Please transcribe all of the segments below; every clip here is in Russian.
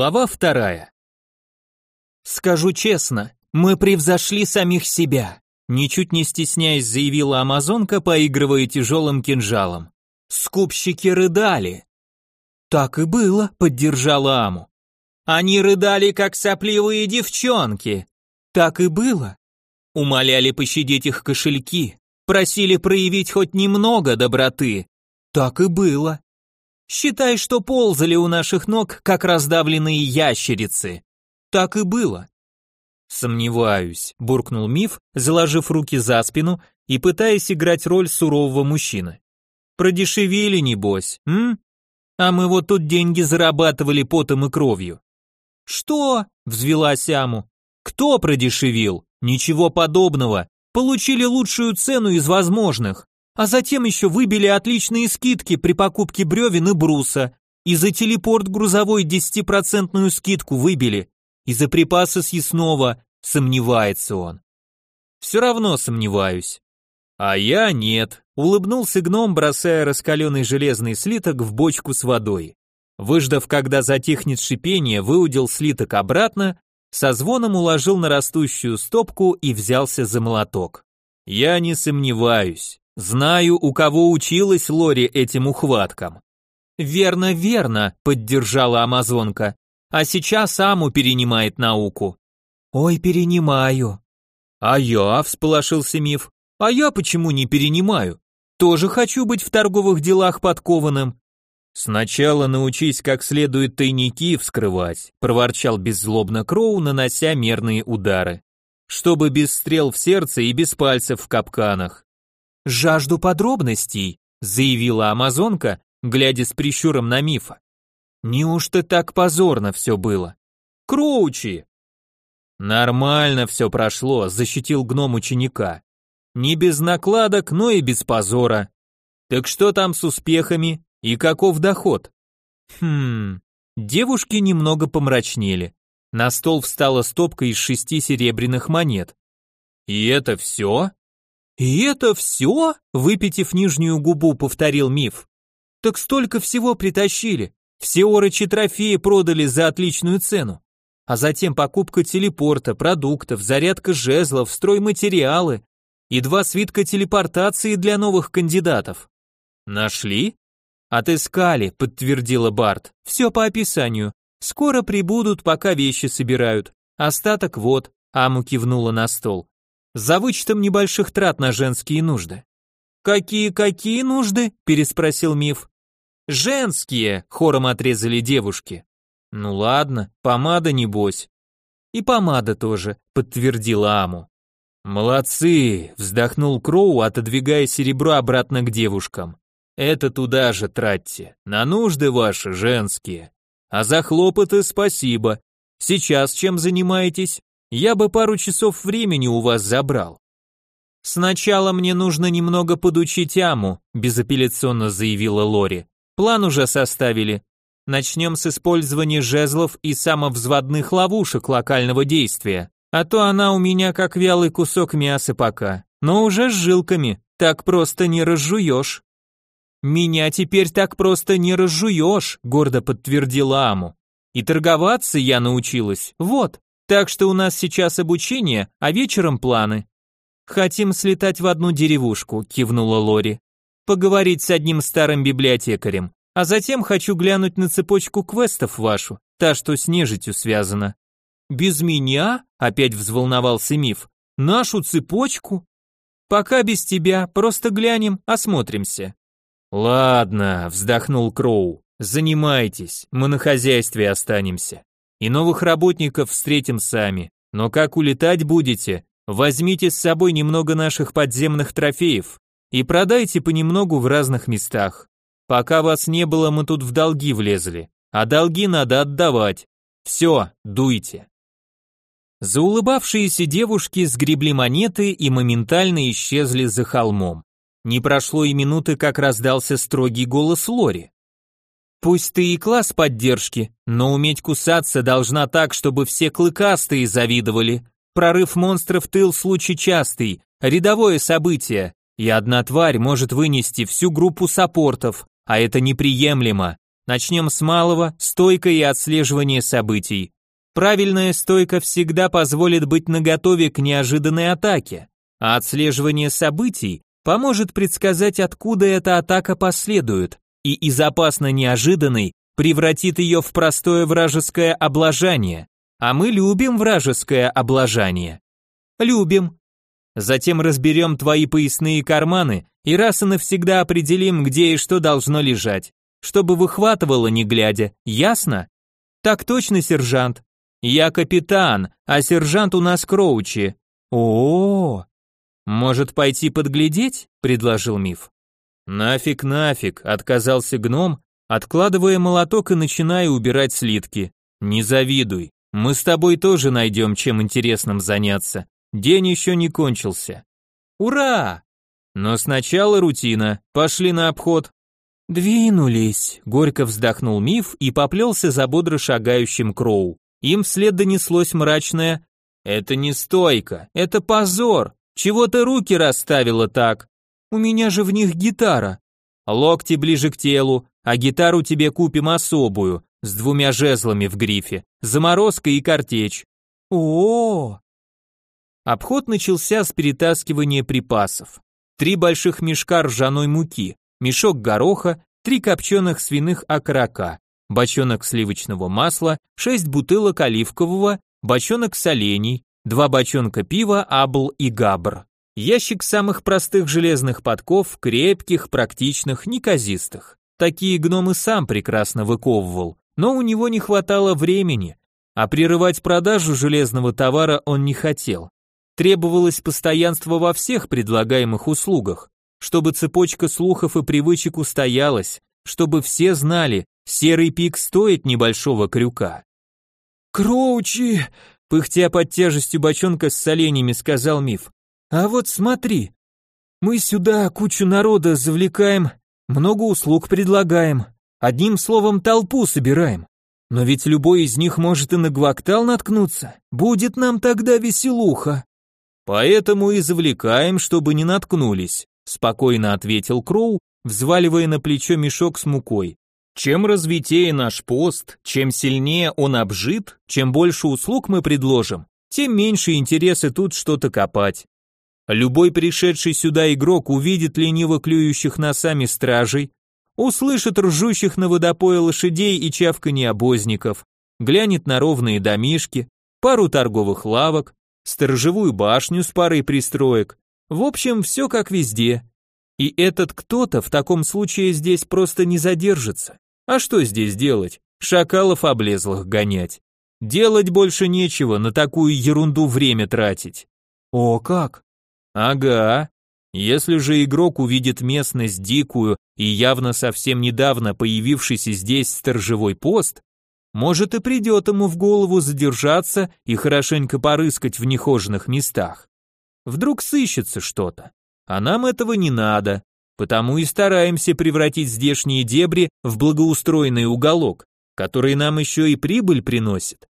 Глава вторая. Скажу честно, мы превзошли самих себя, ничуть не стесняясь заявила амазонка, поигрывая тяжелым кинжалом. Скупщики рыдали. Так и было, поддержала Аму. Они рыдали, как сопливые девчонки. Так и было. Умоляли пощадить их кошельки, просили проявить хоть немного доброты. Так и было. Считай, что ползали у наших ног, как раздавленные ящерицы. Так и было. Сомневаюсь, буркнул Миф, заложив руки за спину и пытаясь играть роль сурового мужчины. Продешевили, небось, м? А мы вот тут деньги зарабатывали потом и кровью. Что? взвелась Аму. Кто продешевил? Ничего подобного. Получили лучшую цену из возможных а затем еще выбили отличные скидки при покупке бревен и бруса, и за телепорт грузовой 10% скидку выбили, и за припасы съестного, сомневается он. Все равно сомневаюсь. А я нет, улыбнулся гном, бросая раскаленный железный слиток в бочку с водой. Выждав, когда затихнет шипение, выудил слиток обратно, со звоном уложил на растущую стопку и взялся за молоток. Я не сомневаюсь. Знаю, у кого училась Лори этим ухваткам. Верно, верно, поддержала амазонка. А сейчас Аму перенимает науку. Ой, перенимаю. А я, всполошился миф. А я почему не перенимаю? Тоже хочу быть в торговых делах подкованным. Сначала научись как следует тайники вскрывать, проворчал беззлобно Кроу, нанося мерные удары. Чтобы без стрел в сердце и без пальцев в капканах. «Жажду подробностей», заявила амазонка, глядя с прищуром на мифа. «Неужто так позорно все было?» «Кроучи!» «Нормально все прошло», защитил гном ученика. «Не без накладок, но и без позора. Так что там с успехами и каков доход?» «Хм...» Девушки немного помрачнели. На стол встала стопка из шести серебряных монет. «И это все?» «И это все?» — выпитив нижнюю губу, повторил миф. «Так столько всего притащили. Все орочи трофеи продали за отличную цену. А затем покупка телепорта, продуктов, зарядка жезлов, стройматериалы и два свитка телепортации для новых кандидатов. Нашли? Отыскали, подтвердила Барт. Все по описанию. Скоро прибудут, пока вещи собирают. Остаток вот, Аму кивнула на стол за вычетом небольших трат на женские нужды. «Какие-какие нужды?» – переспросил Миф. «Женские!» – хором отрезали девушки. «Ну ладно, помада небось». «И помада тоже», – подтвердила Аму. «Молодцы!» – вздохнул Кроу, отодвигая серебро обратно к девушкам. «Это туда же тратьте, на нужды ваши женские. А за хлопоты спасибо. Сейчас чем занимаетесь?» Я бы пару часов времени у вас забрал. Сначала мне нужно немного подучить Аму, безапелляционно заявила Лори. План уже составили. Начнем с использования жезлов и самовзводных ловушек локального действия. А то она у меня как вялый кусок мяса пока, но уже с жилками, так просто не разжуешь. Меня теперь так просто не разжуешь, гордо подтвердила Аму. И торговаться я научилась, вот. Так что у нас сейчас обучение, а вечером планы. Хотим слетать в одну деревушку, кивнула Лори. Поговорить с одним старым библиотекарем, а затем хочу глянуть на цепочку квестов вашу, та, что с нежитью связана. Без меня? Опять взволновался Миф. Нашу цепочку? Пока без тебя, просто глянем, осмотримся. Ладно, вздохнул Кроу. Занимайтесь, мы на хозяйстве останемся. И новых работников встретим сами. Но как улетать будете? Возьмите с собой немного наших подземных трофеев и продайте понемногу в разных местах. Пока вас не было, мы тут в долги влезли, а долги надо отдавать. Все, дуйте. Заулыбавшиеся девушки сгребли монеты и моментально исчезли за холмом. Не прошло и минуты, как раздался строгий голос Лори. Пусть ты и класс поддержки, но уметь кусаться должна так, чтобы все клыкастые завидовали. Прорыв монстров тыл случай частый, рядовое событие, и одна тварь может вынести всю группу саппортов, а это неприемлемо. Начнем с малого, стойка и отслеживание событий. Правильная стойка всегда позволит быть наготове к неожиданной атаке, а отслеживание событий поможет предсказать, откуда эта атака последует, и из опасно неожиданной превратит ее в простое вражеское облажание. А мы любим вражеское облажание. Любим. Затем разберем твои поясные карманы и раз и навсегда определим, где и что должно лежать, чтобы выхватывало не глядя, ясно? Так точно, сержант. Я капитан, а сержант у нас Кроучи. О, -о, -о. может пойти подглядеть? предложил Миф. Нафиг, нафиг, отказался гном, откладывая молоток и начиная убирать слитки. Не завидуй, мы с тобой тоже найдем чем интересным заняться. День еще не кончился. Ура! Но сначала рутина. Пошли на обход. Двинулись, горько вздохнул Миф и поплелся за бодро шагающим Кроу. Им вслед донеслось мрачное «Это не стойка, это позор! Чего ты руки расставила так? У меня же в них гитара!» «Локти ближе к телу, а гитару тебе купим особую, с двумя жезлами в грифе, заморозка и картечь». О, -о. Обход начался с перетаскивания припасов. Три больших мешка ржаной муки, мешок гороха, три копченых свиных окорока, бочонок сливочного масла, 6 бутылок оливкового, бочонок солений, два бочонка пива, абл и габр. Ящик самых простых железных подков, крепких, практичных, неказистых. Такие гном и сам прекрасно выковывал, но у него не хватало времени, а прерывать продажу железного товара он не хотел. Требовалось постоянство во всех предлагаемых услугах, чтобы цепочка слухов и привычек устоялась, чтобы все знали, Серый пик стоит небольшого крюка. Кроучи, пыхтя под тяжестью бочонка с соленьями, сказал Миф. А вот смотри, мы сюда кучу народа завлекаем, много услуг предлагаем, одним словом толпу собираем. Но ведь любой из них может и на гвактал наткнуться. Будет нам тогда веселуха. Поэтому и завлекаем, чтобы не наткнулись, спокойно ответил Кроу, взваливая на плечо мешок с мукой. Чем развитее наш пост, чем сильнее он обжит, чем больше услуг мы предложим, тем меньше интереса тут что-то копать. Любой пришедший сюда игрок увидит лениво клюющих носами стражей, услышит ржущих на водопое лошадей и чавканье обозников, глянет на ровные домишки, пару торговых лавок, сторожевую башню с парой пристроек, в общем, все как везде. И этот кто-то в таком случае здесь просто не задержится. А что здесь делать? Шакалов облезлых гонять. Делать больше нечего, на такую ерунду время тратить. О, как? Ага. Если же игрок увидит местность дикую и явно совсем недавно появившийся здесь сторожевой пост, может и придет ему в голову задержаться и хорошенько порыскать в нехоженных местах. Вдруг сыщется что-то. А нам этого не надо, потому и стараемся превратить здешние дебри в благоустроенный уголок, который нам еще и прибыль приносит.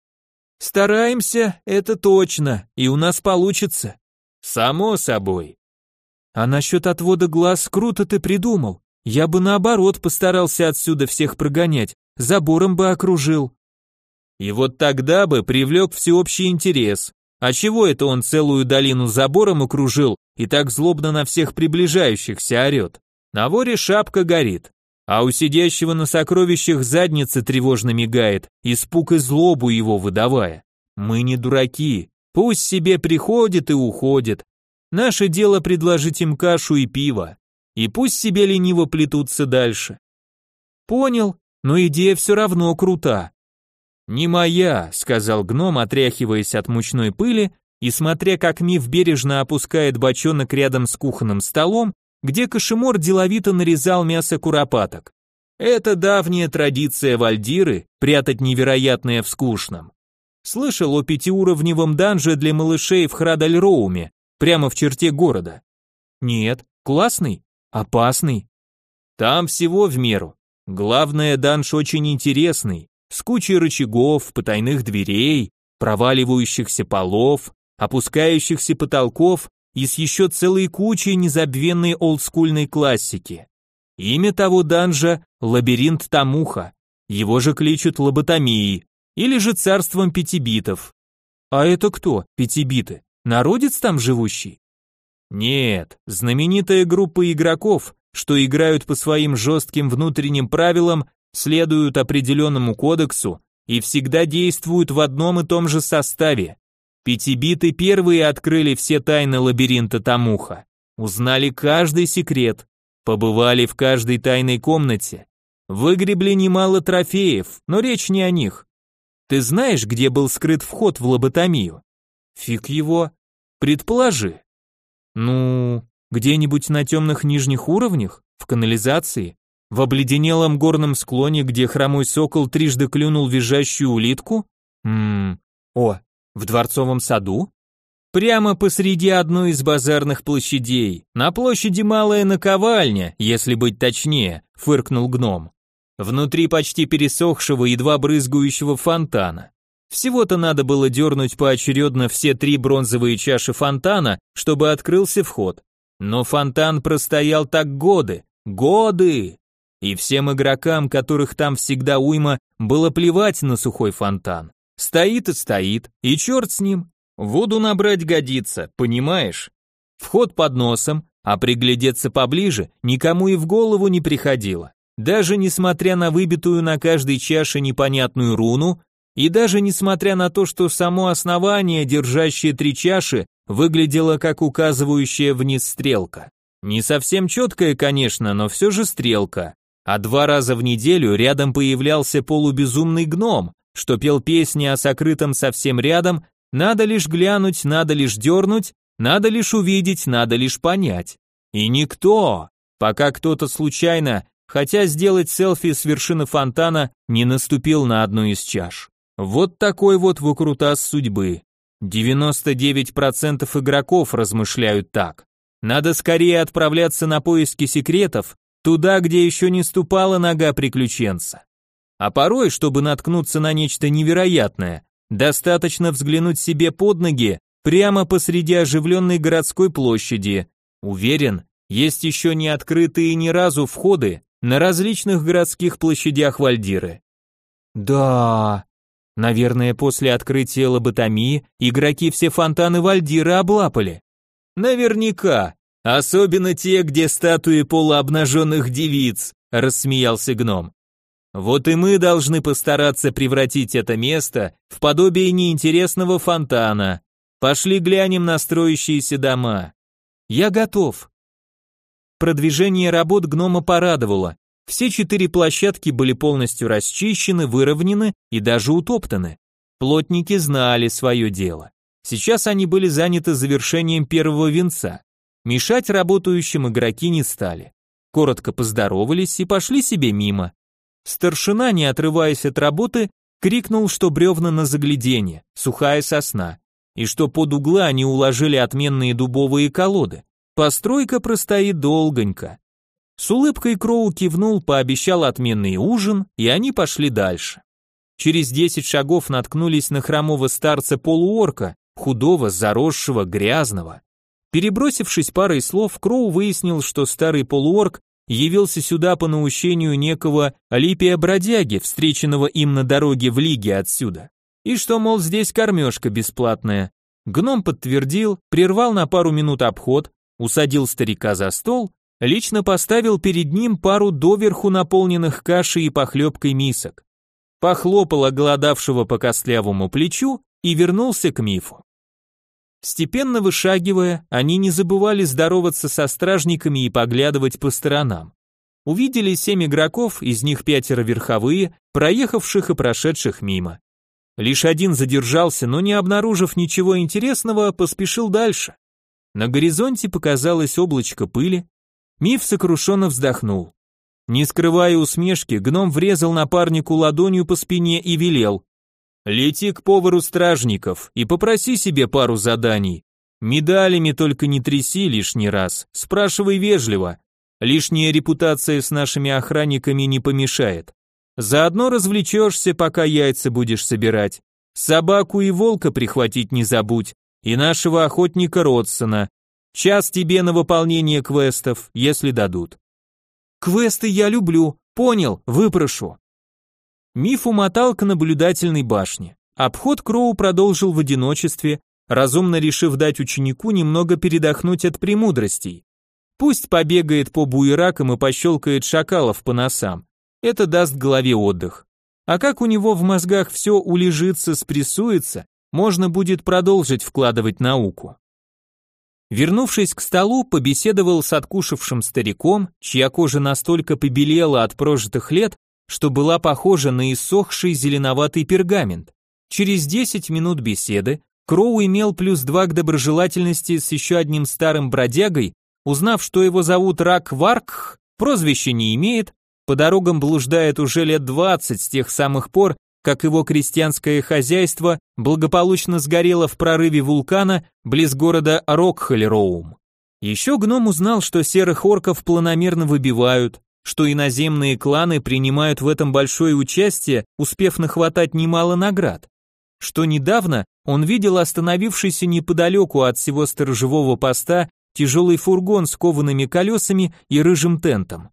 Стараемся, это точно, и у нас получится. Само собой. А насчет отвода глаз круто ты придумал. Я бы наоборот постарался отсюда всех прогонять, забором бы окружил. И вот тогда бы привлек всеобщий интерес, а чего это он целую долину забором окружил и так злобно на всех приближающихся орет? На воре шапка горит, а у сидящего на сокровищах задница тревожно мигает, испуг и злобу его выдавая. Мы не дураки, пусть себе приходит и уходит. Наше дело предложить им кашу и пиво, и пусть себе лениво плетутся дальше. Понял, но идея все равно крута. «Не моя», — сказал гном, отряхиваясь от мучной пыли и смотря, как Миф бережно опускает бочонок рядом с кухонным столом, где Кашемор деловито нарезал мясо куропаток. Это давняя традиция вальдиры прятать невероятное в скучном. Слышал о пятиуровневом данже для малышей в Храдальроуме, прямо в черте города. Нет, классный, опасный. Там всего в меру. Главное, данж очень интересный, с кучей рычагов, потайных дверей, проваливающихся полов, опускающихся потолков и с еще целой кучей незабвенной олдскульной классики. Имя того данжа — Лабиринт Тамуха, Его же кличут лоботомией, или же царством пятибитов. А это кто, пятибиты? Народец там живущий? Нет, знаменитая группа игроков, что играют по своим жестким внутренним правилам, следуют определенному кодексу и всегда действуют в одном и том же составе. Пятибиты первые открыли все тайны лабиринта Тамуха, узнали каждый секрет, побывали в каждой тайной комнате, выгребли немало трофеев, но речь не о них. Ты знаешь, где был скрыт вход в лоботомию? Фиг его. Предположи. Ну, где-нибудь на темных нижних уровнях, в канализации, в обледенелом горном склоне, где хромой сокол трижды клюнул визжащую улитку? Ммм, о, в дворцовом саду? Прямо посреди одной из базарных площадей, на площади Малая Наковальня, если быть точнее, фыркнул гном. Внутри почти пересохшего, едва брызгающего фонтана. Всего-то надо было дернуть поочередно все три бронзовые чаши фонтана, чтобы открылся вход. Но фонтан простоял так годы, годы! И всем игрокам, которых там всегда уйма, было плевать на сухой фонтан. Стоит и стоит, и черт с ним. Воду набрать годится, понимаешь? Вход под носом, а приглядеться поближе никому и в голову не приходило. Даже несмотря на выбитую на каждой чаше непонятную руну, и даже несмотря на то, что само основание, держащее три чаши, выглядело как указывающая вниз стрелка. Не совсем четкая, конечно, но все же стрелка. А два раза в неделю рядом появлялся полубезумный гном, что пел песни о сокрытом совсем рядом, надо лишь глянуть, надо лишь дернуть, надо лишь увидеть, надо лишь понять. И никто, пока кто-то случайно, хотя сделать селфи с вершины фонтана, не наступил на одну из чаш. Вот такой вот выкрутас судьбы. 99% игроков размышляют так. Надо скорее отправляться на поиски секретов, туда, где еще не ступала нога приключенца. А порой, чтобы наткнуться на нечто невероятное, достаточно взглянуть себе под ноги прямо посреди оживленной городской площади. Уверен, есть еще не открытые ни разу входы на различных городских площадях Вальдиры. Да, Наверное, после открытия лоботомии игроки все фонтаны Вальдира облапали. Наверняка, особенно те, где статуи полуобнаженных девиц, рассмеялся гном. Вот и мы должны постараться превратить это место в подобие неинтересного фонтана. Пошли глянем на строящиеся дома. Я готов. Продвижение работ гнома порадовало. Все четыре площадки были полностью расчищены, выровнены и даже утоптаны. Плотники знали свое дело. Сейчас они были заняты завершением первого венца. Мешать работающим игроки не стали. Коротко поздоровались и пошли себе мимо. Старшина, не отрываясь от работы, крикнул, что бревна на загляденье, сухая сосна, и что под углы они уложили отменные дубовые колоды. Постройка простоит долгонько. С улыбкой Кроу кивнул, пообещал отменный ужин, и они пошли дальше. Через десять шагов наткнулись на хромого старца полуорка, худого, заросшего, грязного. Перебросившись парой слов, Кроу выяснил, что старый полуорк явился сюда по наущению некого Алипия Бродяги, встреченного им на дороге в Лиге отсюда. И что, мол, здесь кормежка бесплатная. Гном подтвердил, прервал на пару минут обход, усадил старика за стол лично поставил перед ним пару доверху наполненных кашей и похлебкой мисок, похлопал оголодавшего по костлявому плечу и вернулся к мифу. Степенно вышагивая, они не забывали здороваться со стражниками и поглядывать по сторонам. Увидели семь игроков, из них пятеро верховые, проехавших и прошедших мимо. Лишь один задержался, но не обнаружив ничего интересного, поспешил дальше. На горизонте показалось облачко пыли, Миф сокрушенно вздохнул. Не скрывая усмешки, гном врезал напарнику ладонью по спине и велел. «Лети к повару стражников и попроси себе пару заданий. Медалями только не тряси лишний раз, спрашивай вежливо. Лишняя репутация с нашими охранниками не помешает. Заодно развлечешься, пока яйца будешь собирать. Собаку и волка прихватить не забудь, и нашего охотника Родсона, Час тебе на выполнение квестов, если дадут. Квесты я люблю, понял, выпрошу. Миф умотал к наблюдательной башне. Обход Кроу продолжил в одиночестве, разумно решив дать ученику немного передохнуть от премудростей. Пусть побегает по буеракам и пощелкает шакалов по носам. Это даст голове отдых. А как у него в мозгах все улежится, спрессуется, можно будет продолжить вкладывать науку. Вернувшись к столу, побеседовал с откушавшим стариком, чья кожа настолько побелела от прожитых лет, что была похожа на иссохший зеленоватый пергамент. Через 10 минут беседы Кроу имел плюс 2 к доброжелательности с еще одним старым бродягой, узнав, что его зовут Рак Варкх, прозвища не имеет, по дорогам блуждает уже лет 20 с тех самых пор, как его крестьянское хозяйство благополучно сгорело в прорыве вулкана близ города Рокхолероум. Еще гном узнал, что серых орков планомерно выбивают, что иноземные кланы принимают в этом большое участие, успев нахватать немало наград, что недавно он видел остановившийся неподалеку от всего сторожевого поста тяжелый фургон с коваными колесами и рыжим тентом.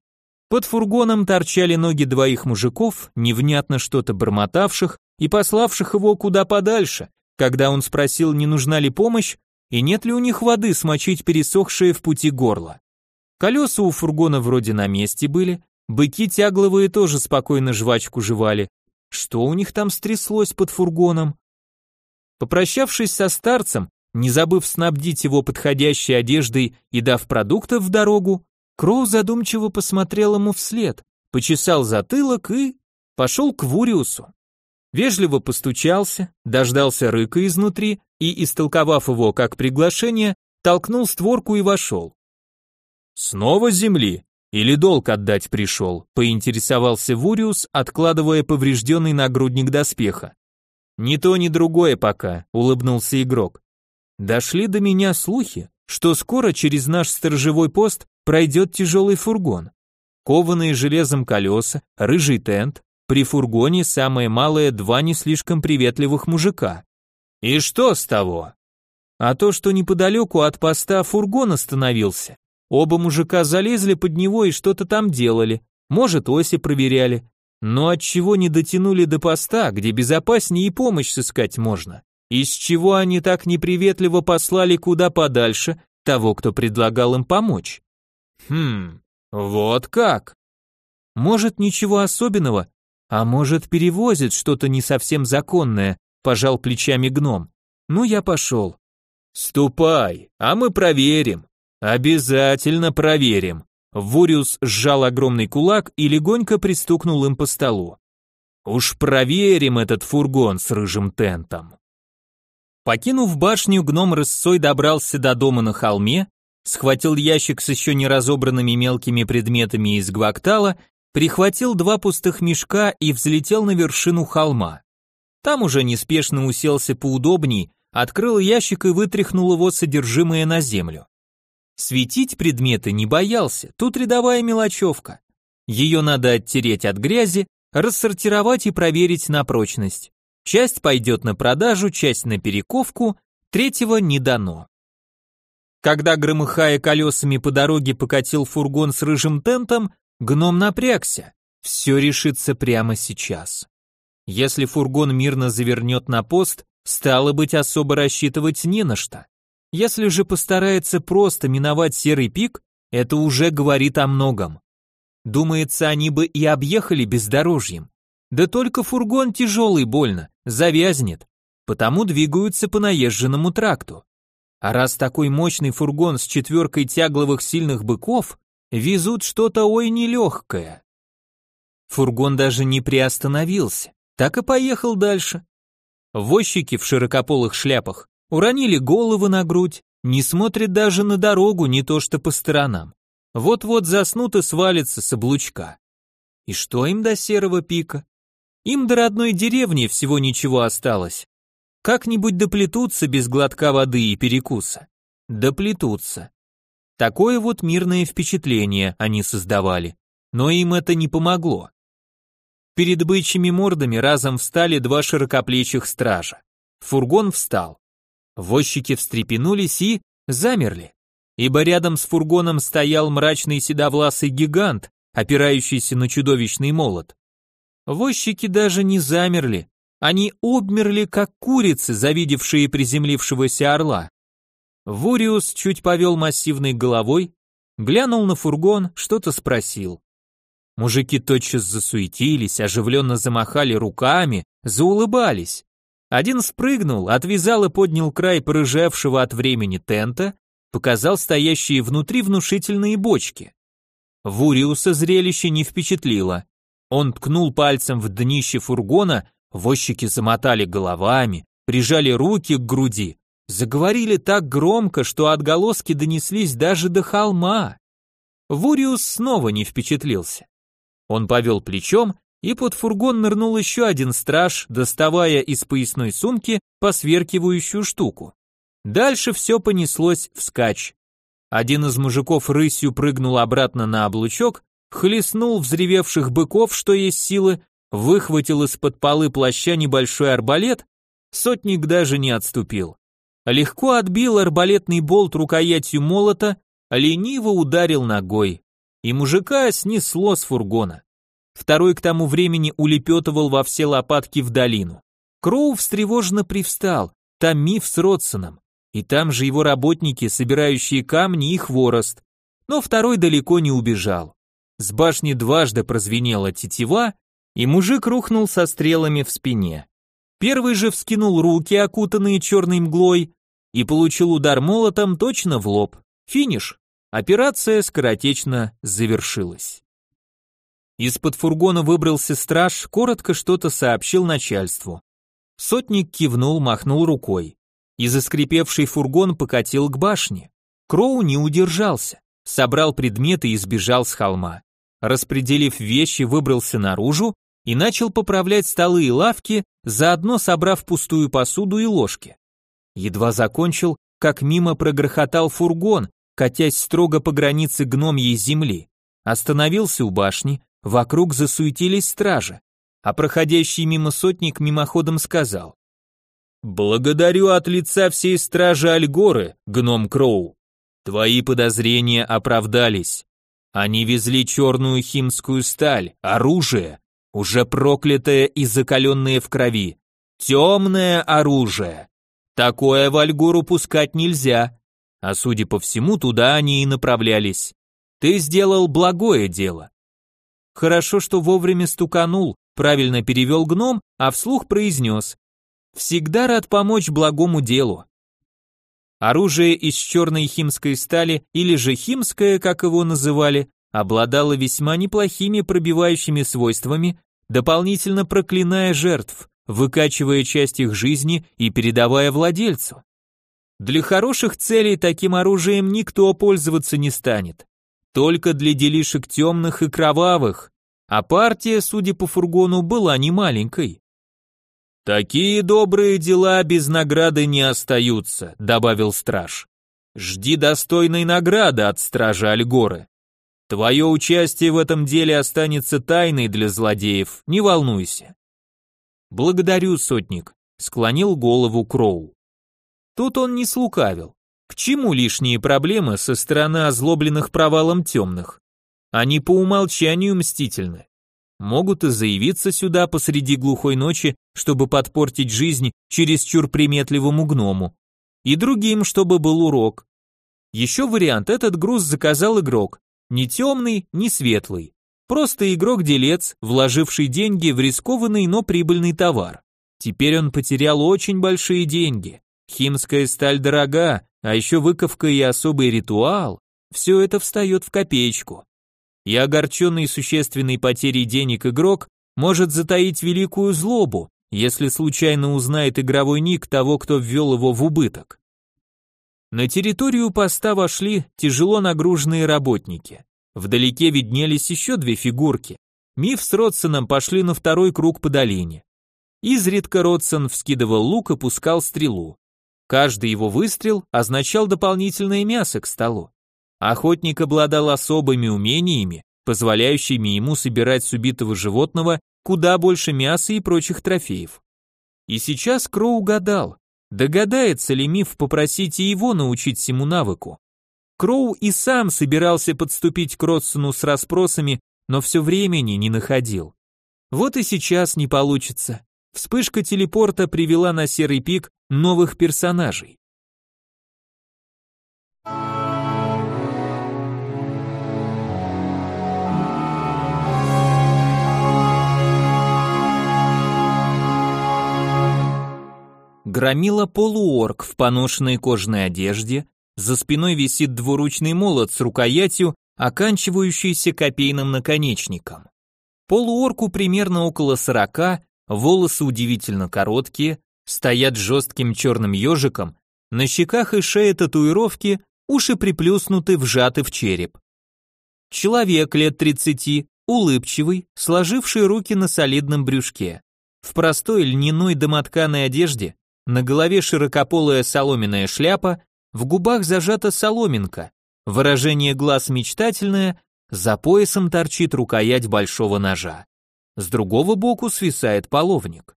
Под фургоном торчали ноги двоих мужиков, невнятно что-то бормотавших и пославших его куда подальше, когда он спросил, не нужна ли помощь и нет ли у них воды смочить пересохшее в пути горло. Колеса у фургона вроде на месте были, быки тягловые тоже спокойно жвачку жевали. Что у них там стряслось под фургоном? Попрощавшись со старцем, не забыв снабдить его подходящей одеждой и дав продуктов в дорогу, Кроу задумчиво посмотрел ему вслед, почесал затылок и пошел к Вуриусу. Вежливо постучался, дождался рыка изнутри и, истолковав его как приглашение, толкнул створку и вошел. «Снова земли? Или долг отдать пришел?» — поинтересовался Вуриус, откладывая поврежденный нагрудник доспеха. «Ни то, ни другое пока», — улыбнулся игрок. «Дошли до меня слухи, что скоро через наш сторожевой пост пройдет тяжелый фургон. Кованые железом колеса, рыжий тент, при фургоне самое малое два не слишком приветливых мужика. И что с того? А то, что неподалеку от поста фургон остановился. Оба мужика залезли под него и что-то там делали. Может, оси проверяли. Но от чего не дотянули до поста, где безопаснее и помощь сыскать можно? Из чего они так неприветливо послали куда подальше того, кто предлагал им помочь? Хм, вот как? Может, ничего особенного, а может, перевозит что-то не совсем законное, пожал плечами гном. Ну, я пошел. Ступай, а мы проверим. Обязательно проверим. Вуриус сжал огромный кулак и легонько пристукнул им по столу. Уж проверим этот фургон с рыжим тентом. Покинув башню, гном рысцой добрался до дома на холме, схватил ящик с еще не разобранными мелкими предметами из гвактала, прихватил два пустых мешка и взлетел на вершину холма. Там уже неспешно уселся поудобней, открыл ящик и вытряхнул его содержимое на землю. Светить предметы не боялся, тут рядовая мелочевка. Ее надо оттереть от грязи, рассортировать и проверить на прочность. Часть пойдет на продажу, часть на перековку, третьего не дано. Когда, громыхая колесами по дороге, покатил фургон с рыжим тентом, гном напрягся. Все решится прямо сейчас. Если фургон мирно завернет на пост, стало быть, особо рассчитывать не на что. Если же постарается просто миновать серый пик, это уже говорит о многом. Думается, они бы и объехали бездорожьем. Да только фургон тяжелый больно, завязнет, потому двигаются по наезженному тракту. А раз такой мощный фургон с четверкой тягловых сильных быков, везут что-то ой нелегкое. Фургон даже не приостановился, так и поехал дальше. Возчики в широкополых шляпах уронили головы на грудь, не смотрят даже на дорогу, не то что по сторонам. Вот-вот заснут и свалится с облучка. И что им до серого пика? Им до родной деревни всего ничего осталось, как-нибудь доплетутся без глотка воды и перекуса. Доплетутся. Такое вот мирное впечатление они создавали. Но им это не помогло. Перед бычьими мордами разом встали два широкоплечих стража. Фургон встал. Возчики встрепенулись и замерли. Ибо рядом с фургоном стоял мрачный седовласый гигант, опирающийся на чудовищный молот. Возчики даже не замерли, они обмерли, как курицы, завидевшие приземлившегося орла. Вуриус чуть повел массивной головой, глянул на фургон, что-то спросил. Мужики тотчас засуетились, оживленно замахали руками, заулыбались. Один спрыгнул, отвязал и поднял край порыжевшего от времени тента, показал стоящие внутри внушительные бочки. Вуриуса зрелище не впечатлило. Он ткнул пальцем в днище фургона, возчики замотали головами, прижали руки к груди, заговорили так громко, что отголоски донеслись даже до холма. Вуриус снова не впечатлился. Он повел плечом, и под фургон нырнул еще один страж, доставая из поясной сумки посверкивающую штуку. Дальше все понеслось вскачь. Один из мужиков рысью прыгнул обратно на облучок, хлестнул взревевших быков, что есть силы, выхватил из-под полы плаща небольшой арбалет, сотник даже не отступил. Легко отбил арбалетный болт рукоятью молота, лениво ударил ногой, и мужика снесло с фургона. Второй к тому времени улепетывал во все лопатки в долину. Кроу встревоженно привстал, там миф с Родсоном. И там же его работники, собирающие камни и хворост. Но второй далеко не убежал. С башни дважды прозвенела тетива, и мужик рухнул со стрелами в спине. Первый же вскинул руки, окутанные черной мглой, и получил удар молотом точно в лоб. Финиш. Операция скоротечно завершилась. Из-под фургона выбрался страж, коротко что-то сообщил начальству. Сотник кивнул, махнул рукой и заскрипевший фургон покатил к башне. Кроу не удержался, собрал предметы и сбежал с холма. Распределив вещи, выбрался наружу и начал поправлять столы и лавки, заодно собрав пустую посуду и ложки. Едва закончил, как мимо прогрохотал фургон, катясь строго по границе гномьей земли. Остановился у башни, вокруг засуетились стражи, а проходящий мимо сотник мимоходом сказал «Благодарю от лица всей стражи Альгоры, гном Кроу. Твои подозрения оправдались. Они везли черную химскую сталь, оружие, уже проклятое и закаленное в крови. Темное оружие. Такое в Альгору пускать нельзя. А судя по всему, туда они и направлялись. Ты сделал благое дело. Хорошо, что вовремя стуканул, правильно перевел гном, а вслух произнес. Всегда рад помочь благому делу. Оружие из черной химской стали, или же химское, как его называли, обладало весьма неплохими пробивающими свойствами, дополнительно проклиная жертв, выкачивая часть их жизни и передавая владельцу. Для хороших целей таким оружием никто пользоваться не станет. Только для делишек темных и кровавых, а партия, судя по фургону, была не маленькой. «Такие добрые дела без награды не остаются», — добавил страж. «Жди достойной награды от стража Альгоры. Твое участие в этом деле останется тайной для злодеев, не волнуйся». «Благодарю, сотник», — склонил голову Кроу. Тут он не слукавил. К чему лишние проблемы со стороны озлобленных провалом темных? Они по умолчанию мстительны могут и заявиться сюда посреди глухой ночи, чтобы подпортить жизнь чересчур приметливому гному. И другим, чтобы был урок. Еще вариант, этот груз заказал игрок. Не темный, не светлый. Просто игрок-делец, вложивший деньги в рискованный, но прибыльный товар. Теперь он потерял очень большие деньги. Химская сталь дорога, а еще выковка и особый ритуал. Все это встает в копеечку и огорченный существенной потерей денег игрок может затаить великую злобу, если случайно узнает игровой ник того, кто ввел его в убыток. На территорию поста вошли тяжело нагруженные работники. Вдалеке виднелись еще две фигурки. Миф с Родсоном пошли на второй круг по долине. Изредка Родсон вскидывал лук и пускал стрелу. Каждый его выстрел означал дополнительное мясо к столу. Охотник обладал особыми умениями, позволяющими ему собирать с убитого животного куда больше мяса и прочих трофеев. И сейчас Кроу гадал, догадается ли Миф попросить и его научить всему навыку. Кроу и сам собирался подступить к Родсону с расспросами, но все времени не находил. Вот и сейчас не получится. Вспышка телепорта привела на серый пик новых персонажей. Громила полуорк в поношенной кожаной одежде, за спиной висит двуручный молот с рукоятью, оканчивающийся копейным наконечником. Полуорку примерно около сорока, волосы удивительно короткие, стоят жестким черным ежиком, на щеках и шее татуировки, уши приплюснуты, вжаты в череп. Человек лет тридцати, улыбчивый, сложивший руки на солидном брюшке. В простой льняной домотканой одежде на голове широкополая соломенная шляпа, в губах зажата соломинка, выражение глаз мечтательное, за поясом торчит рукоять большого ножа. С другого боку свисает половник.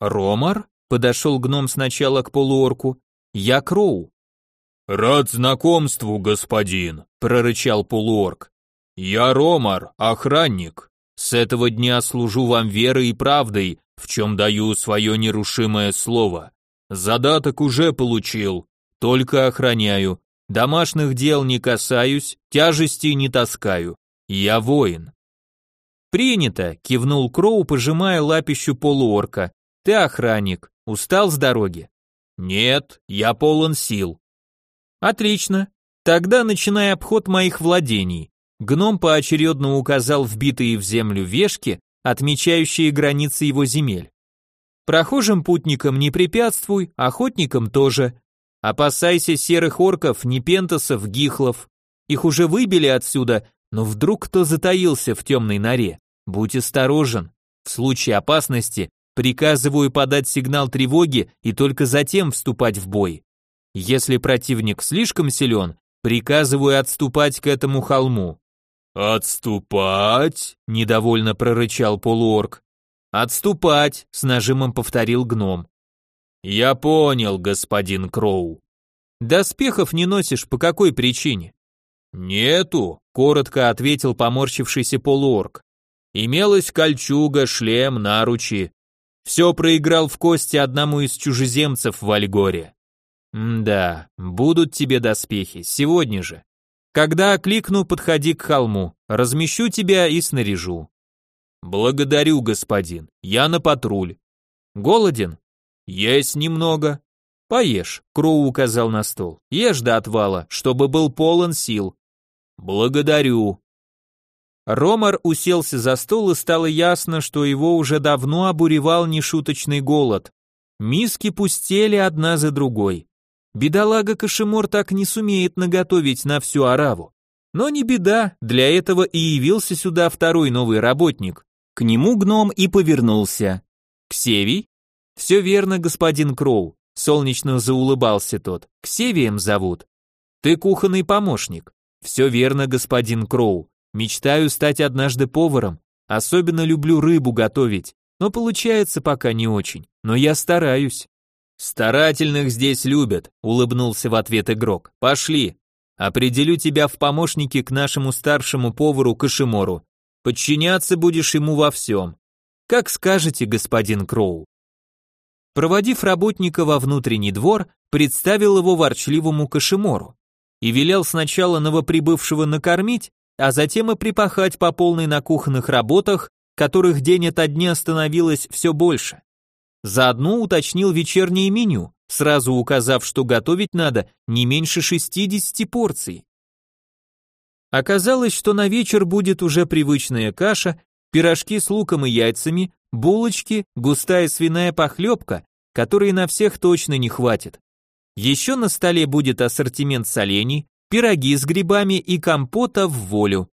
«Ромар?» — подошел гном сначала к полуорку. «Я Кроу». «Рад знакомству, господин», — прорычал полуорк. «Я Ромар, охранник. С этого дня служу вам верой и правдой, в чем даю свое нерушимое слово. Задаток уже получил, только охраняю. Домашних дел не касаюсь, тяжести не таскаю. Я воин. Принято, кивнул Кроу, пожимая лапищу полуорка. Ты охранник, устал с дороги? Нет, я полон сил. Отлично. Тогда начинай обход моих владений. Гном поочередно указал вбитые в землю вешки, отмечающие границы его земель. Прохожим путникам не препятствуй, охотникам тоже. Опасайся серых орков, непентасов, гихлов. Их уже выбили отсюда, но вдруг кто затаился в темной норе. Будь осторожен. В случае опасности приказываю подать сигнал тревоги и только затем вступать в бой. Если противник слишком силен, приказываю отступать к этому холму. «Отступать?» – недовольно прорычал полуорк. «Отступать!» — с нажимом повторил гном. «Я понял, господин Кроу». «Доспехов не носишь по какой причине?» «Нету», — коротко ответил поморщившийся полуорг. «Имелась кольчуга, шлем, наручи. Все проиграл в кости одному из чужеземцев в Альгоре». «Да, будут тебе доспехи, сегодня же. Когда окликну, подходи к холму, размещу тебя и снаряжу». Благодарю, господин. Я на патруль. Голоден? Есть немного. Поешь, Кроу указал на стол. Ешь до отвала, чтобы был полон сил. Благодарю. Ромар уселся за стол и стало ясно, что его уже давно обуревал нешуточный голод. Миски пустели одна за другой. Бедолага Кашемор так не сумеет наготовить на всю ораву. Но не беда, для этого и явился сюда второй новый работник. К нему гном и повернулся. «Ксевий?» «Все верно, господин Кроу», — солнечно заулыбался тот. «Ксевием зовут». «Ты кухонный помощник». «Все верно, господин Кроу. Мечтаю стать однажды поваром. Особенно люблю рыбу готовить, но получается пока не очень. Но я стараюсь». «Старательных здесь любят», — улыбнулся в ответ игрок. «Пошли. Определю тебя в помощники к нашему старшему повару Кашимору. Подчиняться будешь ему во всем. Как скажете, господин Кроу. Проводив работника во внутренний двор, представил его ворчливому кашемору и велел сначала новоприбывшего накормить, а затем и припахать по полной на кухонных работах, которых день ото дня становилось все больше. Заодно уточнил вечернее меню, сразу указав, что готовить надо не меньше 60 порций. Оказалось, что на вечер будет уже привычная каша, пирожки с луком и яйцами, булочки, густая свиная похлебка, которой на всех точно не хватит. Еще на столе будет ассортимент солений, пироги с грибами и компота в волю.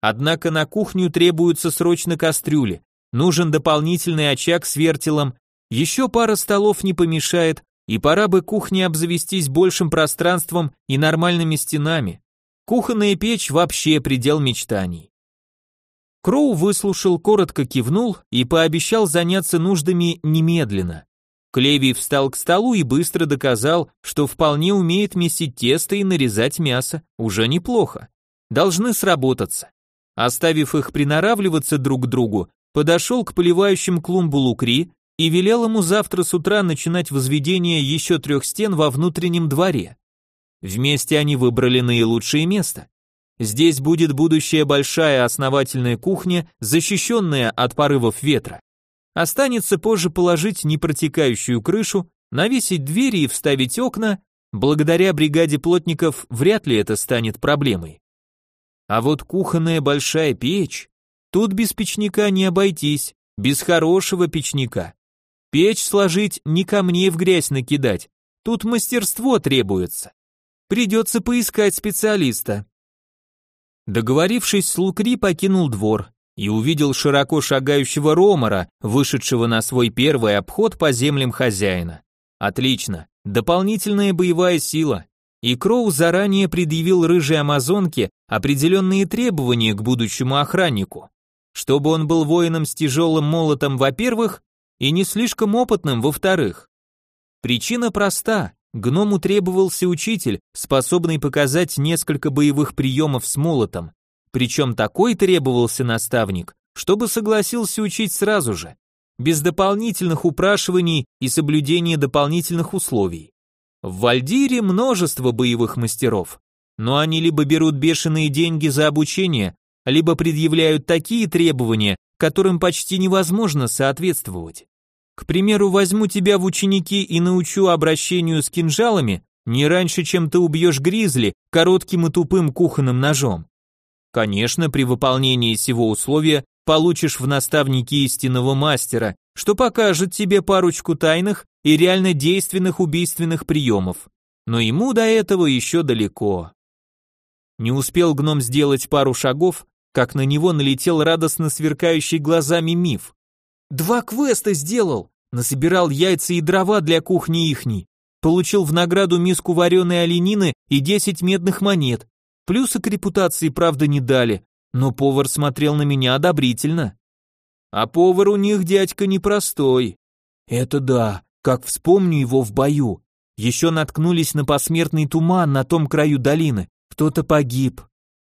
Однако на кухню требуются срочно кастрюли, нужен дополнительный очаг с вертелом, еще пара столов не помешает, и пора бы кухне обзавестись большим пространством и нормальными стенами. Кухонная печь вообще предел мечтаний. Кроу выслушал, коротко кивнул и пообещал заняться нуждами немедленно. Клевий встал к столу и быстро доказал, что вполне умеет месить тесто и нарезать мясо, уже неплохо. Должны сработаться. Оставив их приноравливаться друг к другу, подошел к поливающим клумбу лукри и велел ему завтра с утра начинать возведение еще трех стен во внутреннем дворе. Вместе они выбрали наилучшее место. Здесь будет будущая большая основательная кухня, защищенная от порывов ветра. Останется позже положить непротекающую крышу, навесить двери и вставить окна, благодаря бригаде плотников вряд ли это станет проблемой. А вот кухонная большая печь, тут без печника не обойтись, без хорошего печника. Печь сложить не камней в грязь накидать, тут мастерство требуется. Придется поискать специалиста. Договорившись с Лукри, покинул двор и увидел широко шагающего Ромара, вышедшего на свой первый обход по землям хозяина. Отлично, дополнительная боевая сила. И Кроу заранее предъявил рыжей амазонке определенные требования к будущему охраннику. Чтобы он был воином с тяжелым молотом, во-первых, и не слишком опытным, во-вторых. Причина проста. Гному требовался учитель, способный показать несколько боевых приемов с молотом. Причем такой требовался наставник, чтобы согласился учить сразу же, без дополнительных упрашиваний и соблюдения дополнительных условий. В Вальдире множество боевых мастеров, но они либо берут бешеные деньги за обучение, либо предъявляют такие требования, которым почти невозможно соответствовать. К примеру, возьму тебя в ученики и научу обращению с кинжалами не раньше, чем ты убьешь гризли коротким и тупым кухонным ножом. Конечно, при выполнении сего условия получишь в наставнике истинного мастера, что покажет тебе парочку тайных и реально действенных убийственных приемов. Но ему до этого еще далеко. Не успел гном сделать пару шагов, как на него налетел радостно сверкающий глазами миф. «Два квеста сделал! Насобирал яйца и дрова для кухни ихней. Получил в награду миску вареной оленины и десять медных монет. Плюсы к репутации, правда, не дали, но повар смотрел на меня одобрительно. А повар у них дядька непростой. Это да, как вспомню его в бою. Еще наткнулись на посмертный туман на том краю долины. Кто-то погиб.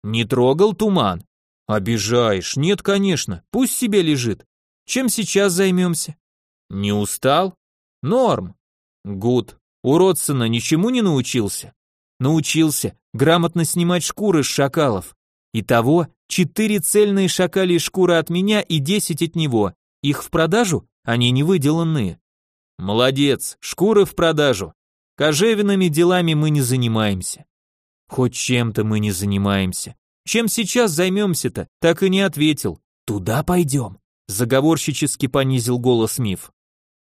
Не трогал туман? Обижаешь. Нет, конечно. Пусть себе лежит. Чем сейчас займемся? Не устал? Норм. Гуд. У Родсона ничему не научился? Научился грамотно снимать шкуры с шакалов. Итого четыре цельные шакали шкуры от меня и десять от него. Их в продажу? Они не выделанные. Молодец, шкуры в продажу. Кожевенными делами мы не занимаемся. Хоть чем-то мы не занимаемся. Чем сейчас займемся-то? Так и не ответил. Туда пойдем. Заговорщически понизил голос Миф.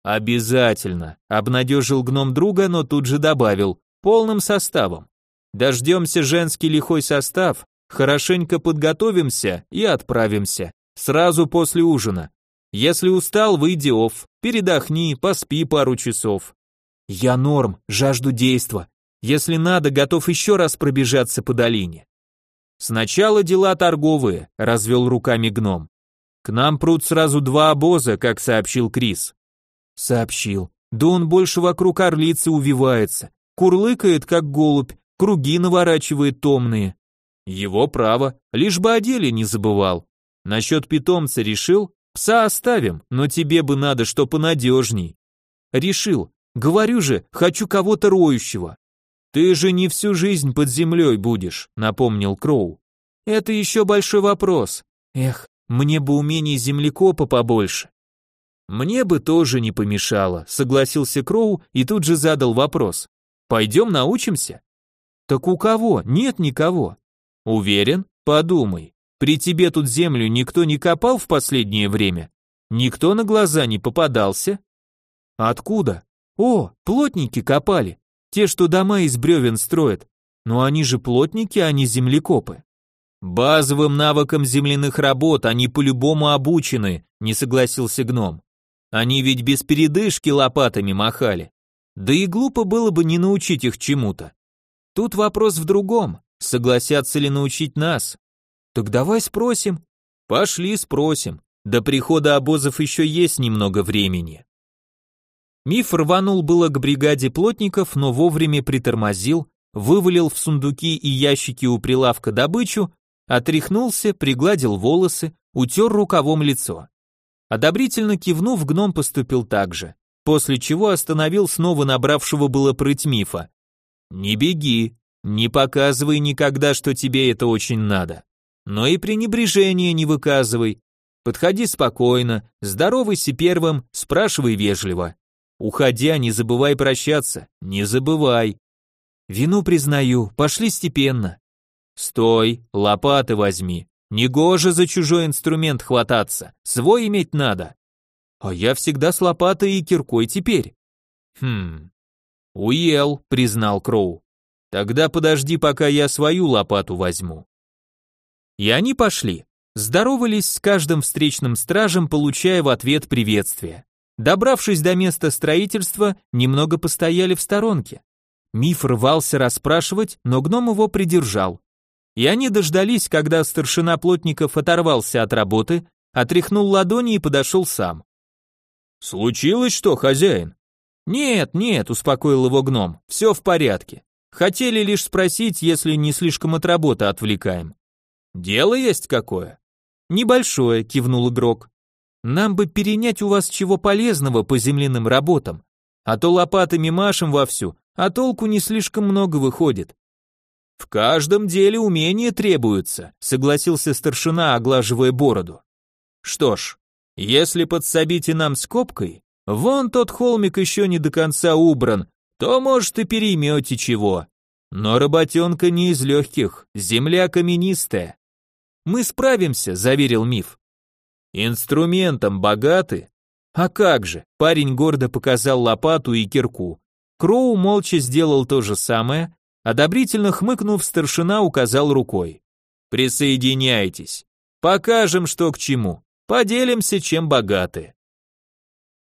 Обязательно. Обнадежил гном друга, но тут же добавил. Полным составом. Дождемся женский лихой состав, хорошенько подготовимся и отправимся. Сразу после ужина. Если устал, выйди офф, передохни, поспи пару часов. Я норм, жажду действа. Если надо, готов еще раз пробежаться по долине. Сначала дела торговые, развел руками гном. К нам прут сразу два обоза, как сообщил Крис. Сообщил. Да он больше вокруг орлицы увивается, курлыкает, как голубь, круги наворачивает томные. Его право, лишь бы о деле не забывал. Насчет питомца решил? Пса оставим, но тебе бы надо что понадежней. Решил. Говорю же, хочу кого-то роющего. Ты же не всю жизнь под землей будешь, напомнил Кроу. Это еще большой вопрос. Эх, мне бы умений землекопа побольше. Мне бы тоже не помешало, согласился Кроу и тут же задал вопрос. Пойдем научимся? Так у кого? Нет никого. Уверен? Подумай. При тебе тут землю никто не копал в последнее время? Никто на глаза не попадался? Откуда? О, плотники копали. Те, что дома из бревен строят. Но они же плотники, а не землекопы. Базовым навыкам земляных работ они по-любому обучены, не согласился гном. Они ведь без передышки лопатами махали. Да и глупо было бы не научить их чему-то. Тут вопрос в другом, согласятся ли научить нас. Так давай спросим. Пошли спросим. До прихода обозов еще есть немного времени. Миф рванул было к бригаде плотников, но вовремя притормозил, вывалил в сундуки и ящики у прилавка добычу Отряхнулся, пригладил волосы, утер рукавом лицо. Одобрительно кивнув, гном поступил так же, после чего остановил снова набравшего было прыть мифа. «Не беги, не показывай никогда, что тебе это очень надо. Но и пренебрежение не выказывай. Подходи спокойно, здоровайся первым, спрашивай вежливо. Уходя, не забывай прощаться, не забывай. Вину признаю, пошли степенно. Стой, лопаты возьми. Негоже за чужой инструмент хвататься, свой иметь надо. А я всегда с лопатой и киркой теперь. Хм. Уел, признал Кроу. Тогда подожди, пока я свою лопату возьму. И они пошли. Здоровались с каждым встречным стражем, получая в ответ приветствие. Добравшись до места строительства, немного постояли в сторонке. Миф рвался расспрашивать, но гном его придержал. И они дождались, когда старшина плотников оторвался от работы, отряхнул ладони и подошел сам. «Случилось что, хозяин?» «Нет, нет», — успокоил его гном, — «все в порядке. Хотели лишь спросить, если не слишком от работы отвлекаем». «Дело есть какое?» «Небольшое», — кивнул игрок. «Нам бы перенять у вас чего полезного по земляным работам, а то лопатами машем вовсю, а толку не слишком много выходит». «В каждом деле умения требуются», — согласился старшина, оглаживая бороду. «Что ж, если подсобите нам скобкой, вон тот холмик еще не до конца убран, то, может, и переймете чего. Но работенка не из легких, земля каменистая. «Мы справимся», — заверил Миф. «Инструментом богаты?» «А как же?» — парень гордо показал лопату и кирку. Кроу молча сделал то же самое, одобрительно хмыкнув, старшина указал рукой. «Присоединяйтесь. Покажем, что к чему. Поделимся, чем богаты».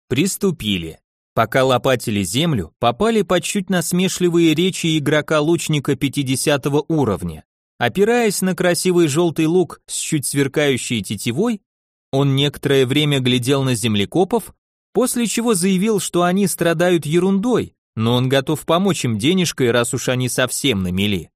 Приступили. Пока лопатили землю, попали под чуть насмешливые речи игрока-лучника 50 уровня. Опираясь на красивый желтый лук с чуть сверкающей тетивой, он некоторое время глядел на землекопов, после чего заявил, что они страдают ерундой, но он готов помочь им денежкой, раз уж они совсем на.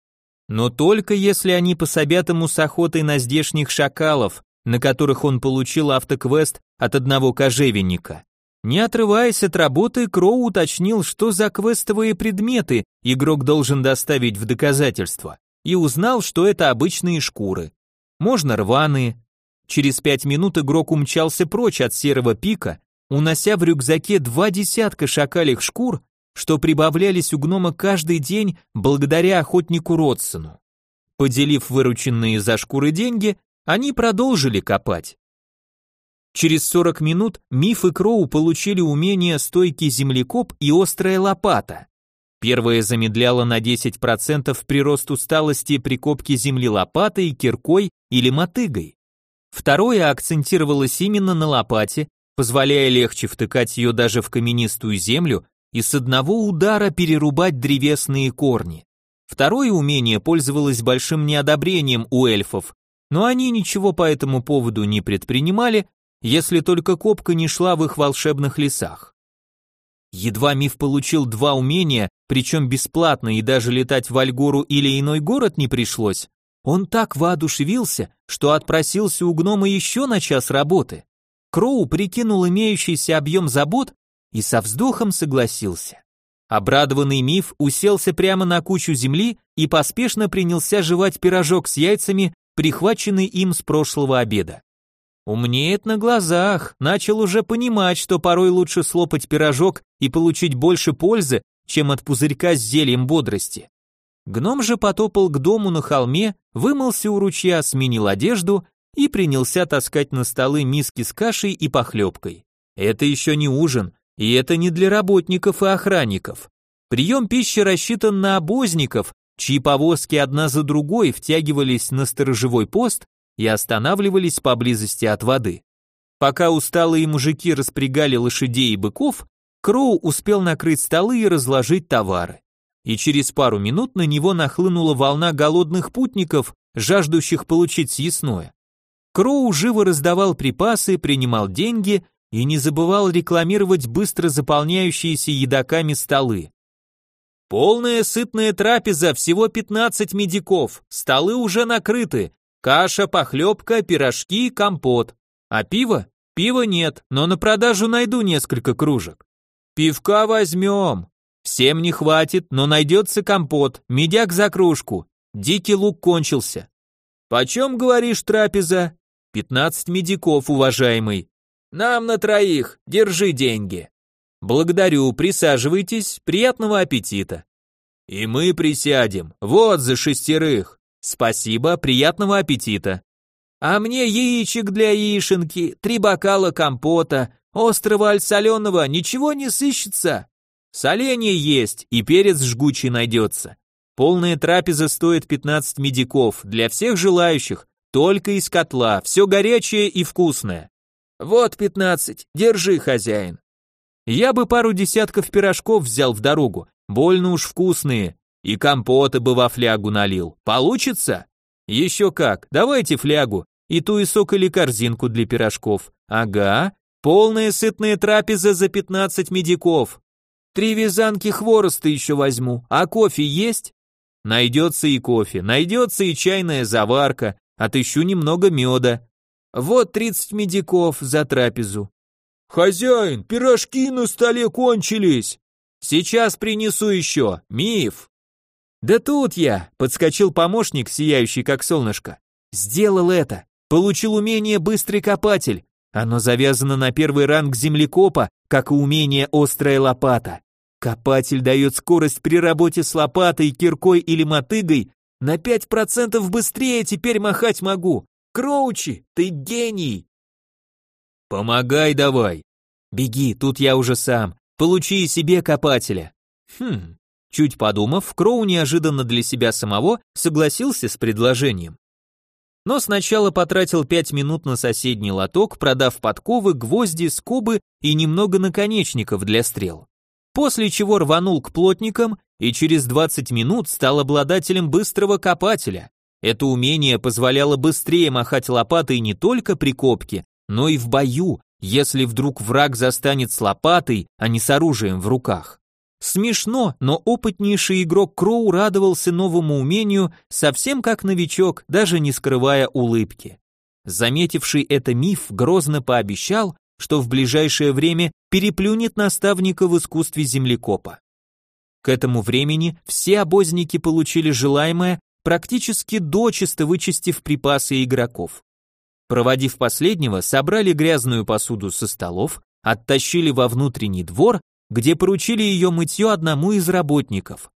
Но только если они пособят ему с охотой на здешних шакалов, на которых он получил автоквест от одного кожевенника. Не отрываясь от работы, Кроу уточнил, что за квестовые предметы игрок должен доставить в доказательство и узнал, что это обычные шкуры. Можно рваные. Через пять минут игрок умчался прочь от серого пика, унося в рюкзаке два десятка шакалих шкур, что прибавлялись у гнома каждый день благодаря охотнику Родсону. Поделив вырученные за шкуры деньги, они продолжили копать. Через 40 минут Миф и Кроу получили умения стойкий землекоп и острая лопата. Первое замедляло на 10% прирост усталости при копке земли лопатой, киркой или мотыгой. Второе акцентировалось именно на лопате, позволяя легче втыкать ее даже в каменистую землю и с одного удара перерубать древесные корни. Второе умение пользовалось большим неодобрением у эльфов, но они ничего по этому поводу не предпринимали, если только копка не шла в их волшебных лесах. Едва миф получил два умения, причем бесплатно и даже летать в Альгору или иной город не пришлось, он так воодушевился, что отпросился у гнома еще на час работы. Кроу прикинул имеющийся объем забот и со вздохом согласился. Обрадованный миф уселся прямо на кучу земли и поспешно принялся жевать пирожок с яйцами, прихваченный им с прошлого обеда. Умнеет на глазах, начал уже понимать, что порой лучше слопать пирожок и получить больше пользы, чем от пузырька с зельем бодрости. Гном же потопал к дому на холме, вымылся у ручья, сменил одежду и принялся таскать на столы миски с кашей и похлебкой. Это еще не ужин, и это не для работников и охранников. Прием пищи рассчитан на обозников, чьи повозки одна за другой втягивались на сторожевой пост и останавливались поблизости от воды. Пока усталые мужики распрягали лошадей и быков, Кроу успел накрыть столы и разложить товары. И через пару минут на него нахлынула волна голодных путников, жаждущих получить съестное. Кроу живо раздавал припасы, принимал деньги и не забывал рекламировать быстро заполняющиеся едоками столы. Полная сытная трапеза, всего 15 медиков, столы уже накрыты, Каша, похлебка, пирожки, компот. А пиво? Пива нет, но на продажу найду несколько кружек. Пивка возьмем. Всем не хватит, но найдется компот, медяк за кружку. Дикий лук кончился. Почем, говоришь, трапеза? Пятнадцать медиков, уважаемый. Нам на троих, держи деньги. Благодарю, присаживайтесь, приятного аппетита. И мы присядем, вот за шестерых. Спасибо, приятного аппетита. А мне яичек для яишенки, три бокала компота, острого аль соленого, ничего не сыщется. Соленье есть, и перец жгучий найдется. Полная трапеза стоит 15 медиков, для всех желающих, только из котла, все горячее и вкусное. Вот 15, держи, хозяин. Я бы пару десятков пирожков взял в дорогу, больно уж вкусные, и компота бы во флягу налил. Получится? Еще как, давайте флягу, и ту и сок или корзинку для пирожков. Ага, полная сытная трапеза за 15 медиков. Три вязанки хвороста еще возьму, а кофе есть? Найдется и кофе, найдется и чайная заварка, отыщу немного меда. Вот тридцать медиков за трапезу. Хозяин, пирожки на столе кончились. Сейчас принесу еще, миф. Да тут я, подскочил помощник, сияющий как солнышко. Сделал это, получил умение быстрый копатель. Оно завязано на первый ранг землекопа, как и умение острая лопата. Копатель дает скорость при работе с лопатой, киркой или мотыгой на 5% быстрее теперь махать могу. Кроучи, ты гений. Помогай давай. Беги, тут я уже сам. Получи себе копателя. Хм. Чуть подумав, Кроу неожиданно для себя самого согласился с предложением. Но сначала потратил пять минут на соседний лоток, продав подковы, гвозди, скобы и немного наконечников для стрел после чего рванул к плотникам и через 20 минут стал обладателем быстрого копателя. Это умение позволяло быстрее махать лопатой не только при копке, но и в бою, если вдруг враг застанет с лопатой, а не с оружием в руках. Смешно, но опытнейший игрок Кроу радовался новому умению совсем как новичок, даже не скрывая улыбки. Заметивший это миф грозно пообещал, что в ближайшее время переплюнет наставника в искусстве землекопа. К этому времени все обозники получили желаемое, практически дочисто вычистив припасы игроков. Проводив последнего, собрали грязную посуду со столов, оттащили во внутренний двор, где поручили ее мытье одному из работников.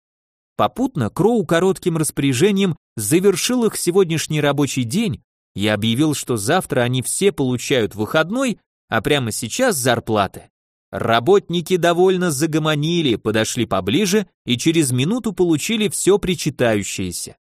Попутно Кроу коротким распоряжением завершил их сегодняшний рабочий день и объявил, что завтра они все получают выходной, а прямо сейчас зарплаты. Работники довольно загомонили, подошли поближе и через минуту получили все причитающееся.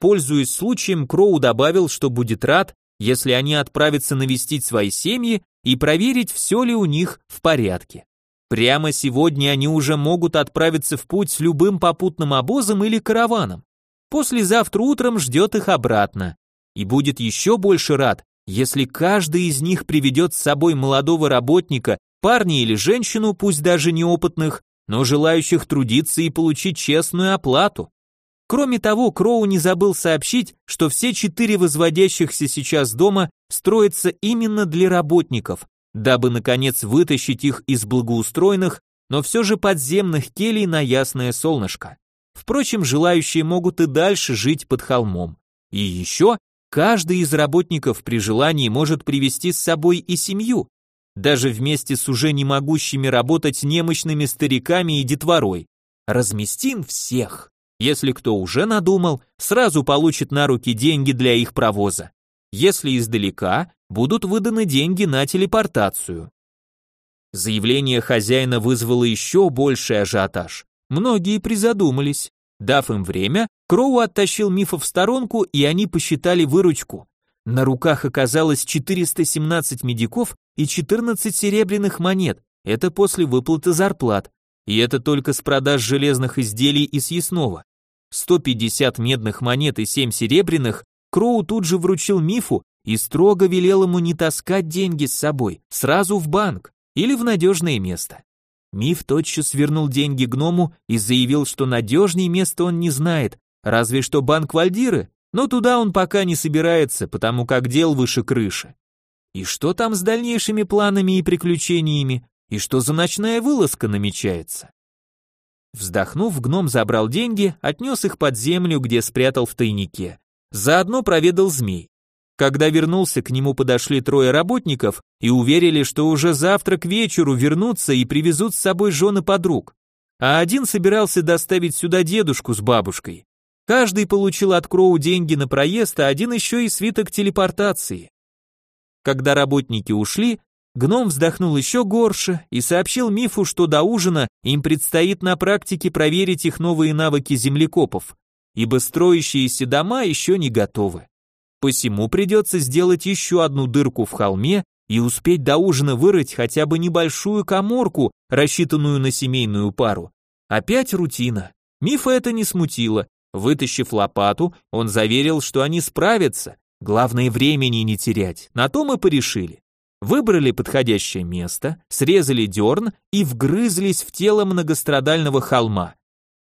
Пользуясь случаем, Кроу добавил, что будет рад, если они отправятся навестить свои семьи и проверить, все ли у них в порядке. Прямо сегодня они уже могут отправиться в путь с любым попутным обозом или караваном. Послезавтра утром ждет их обратно. И будет еще больше рад, если каждый из них приведет с собой молодого работника, парня или женщину, пусть даже неопытных, но желающих трудиться и получить честную оплату. Кроме того, Кроу не забыл сообщить, что все четыре возводящихся сейчас дома строятся именно для работников, дабы, наконец, вытащить их из благоустроенных, но все же подземных келей на ясное солнышко. Впрочем, желающие могут и дальше жить под холмом. И еще Каждый из работников при желании может привести с собой и семью, даже вместе с уже не могущими работать немощными стариками и детворой. Разместим всех. Если кто уже надумал, сразу получит на руки деньги для их провоза. Если издалека, будут выданы деньги на телепортацию. Заявление хозяина вызвало еще больший ажиотаж. Многие призадумались. Дав им время, Кроу оттащил мифа в сторонку, и они посчитали выручку. На руках оказалось 417 медиков и 14 серебряных монет, это после выплаты зарплат. И это только с продаж железных изделий и съестного. 150 медных монет и 7 серебряных Кроу тут же вручил мифу и строго велел ему не таскать деньги с собой, сразу в банк или в надежное место. Миф тотчас вернул деньги гному и заявил, что надежнее места он не знает, разве что банк Вальдиры, но туда он пока не собирается, потому как дел выше крыши. И что там с дальнейшими планами и приключениями? И что за ночная вылазка намечается? Вздохнув, гном забрал деньги, отнес их под землю, где спрятал в тайнике. Заодно проведал змей. Когда вернулся, к нему подошли трое работников и уверили, что уже завтра к вечеру вернутся и привезут с собой жены подруг. А один собирался доставить сюда дедушку с бабушкой. Каждый получил от Кроу деньги на проезд, а один еще и свиток телепортации. Когда работники ушли, гном вздохнул еще горше и сообщил Мифу, что до ужина им предстоит на практике проверить их новые навыки землекопов, ибо строящиеся дома еще не готовы. Посему придется сделать еще одну дырку в холме и успеть до ужина вырыть хотя бы небольшую коморку, рассчитанную на семейную пару. Опять рутина. Мифа это не смутило. Вытащив лопату, он заверил, что они справятся, Главное времени не терять, на то мы порешили. Выбрали подходящее место, срезали дерн и вгрызлись в тело многострадального холма.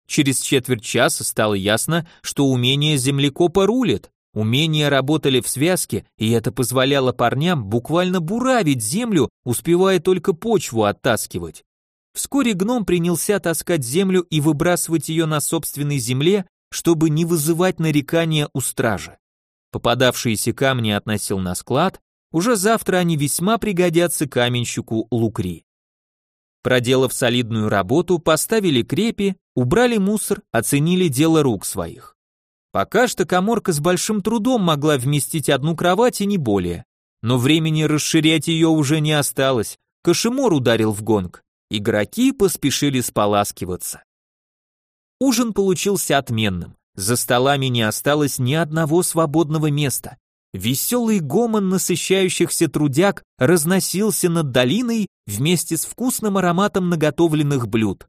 Через четверть часа стало ясно, что умение землекопа рулит. Умения работали в связке, и это позволяло парням буквально буравить землю, успевая только почву оттаскивать. Вскоре гном принялся таскать землю и выбрасывать ее на собственной земле, чтобы не вызывать нарекания у стража. Попадавшиеся камни относил на склад, уже завтра они весьма пригодятся каменщику Лукри. Проделав солидную работу, поставили крепи, убрали мусор, оценили дело рук своих. Пока что коморка с большим трудом могла вместить одну кровать и не более. Но времени расширять ее уже не осталось. Кашемор ударил в гонг. Игроки поспешили споласкиваться. Ужин получился отменным. За столами не осталось ни одного свободного места. Веселый гомон насыщающихся трудяг разносился над долиной вместе с вкусным ароматом наготовленных блюд.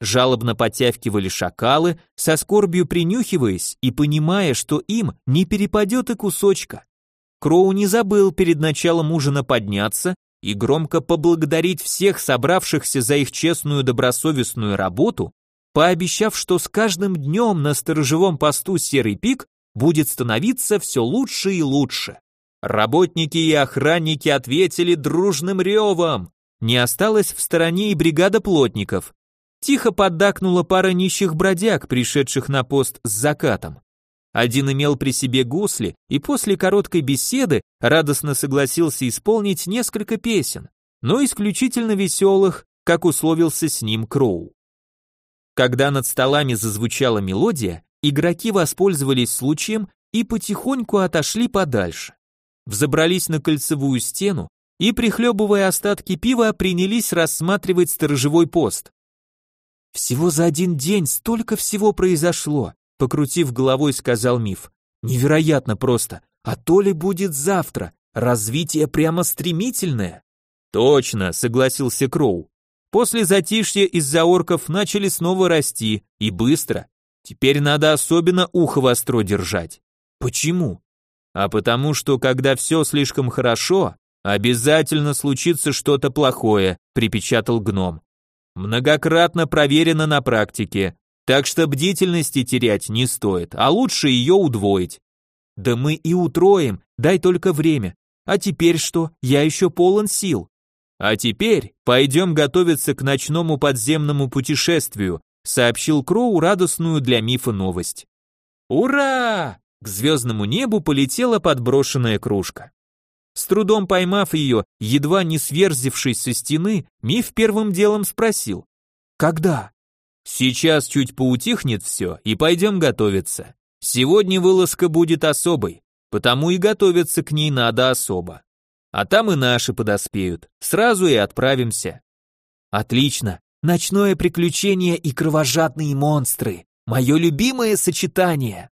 Жалобно потявкивали шакалы, со скорбью принюхиваясь и понимая, что им не перепадет и кусочка. Кроу не забыл перед началом ужина подняться и громко поблагодарить всех собравшихся за их честную добросовестную работу пообещав, что с каждым днем на сторожевом посту Серый Пик будет становиться все лучше и лучше. Работники и охранники ответили дружным ревом. Не осталось в стороне и бригада плотников. Тихо поддакнула пара нищих бродяг, пришедших на пост с закатом. Один имел при себе гусли и после короткой беседы радостно согласился исполнить несколько песен, но исключительно веселых, как условился с ним Кроу. Когда над столами зазвучала мелодия, игроки воспользовались случаем и потихоньку отошли подальше. Взобрались на кольцевую стену и, прихлебывая остатки пива, принялись рассматривать сторожевой пост. «Всего за один день столько всего произошло», покрутив головой, сказал Миф. «Невероятно просто. А то ли будет завтра? Развитие прямо стремительное». «Точно», согласился Кроу. После затишья из-за орков начали снова расти, и быстро. Теперь надо особенно ухо востро держать. Почему? А потому что, когда все слишком хорошо, обязательно случится что-то плохое, припечатал гном. Многократно проверено на практике, так что бдительности терять не стоит, а лучше ее удвоить. Да мы и утроим, дай только время. А теперь что? Я еще полон сил. А теперь пойдем готовиться к ночному подземному путешествию, сообщил Кроу радостную для мифа новость. Ура! К звездному небу полетела подброшенная кружка. С трудом поймав ее, едва не сверзившись со стены, Миф первым делом спросил. «Когда?» «Сейчас чуть поутихнет все, и пойдем готовиться. Сегодня вылазка будет особой, потому и готовиться к ней надо особо. А там и наши подоспеют. Сразу и отправимся. Отлично. Ночное приключение и кровожадные монстры. Мое любимое сочетание.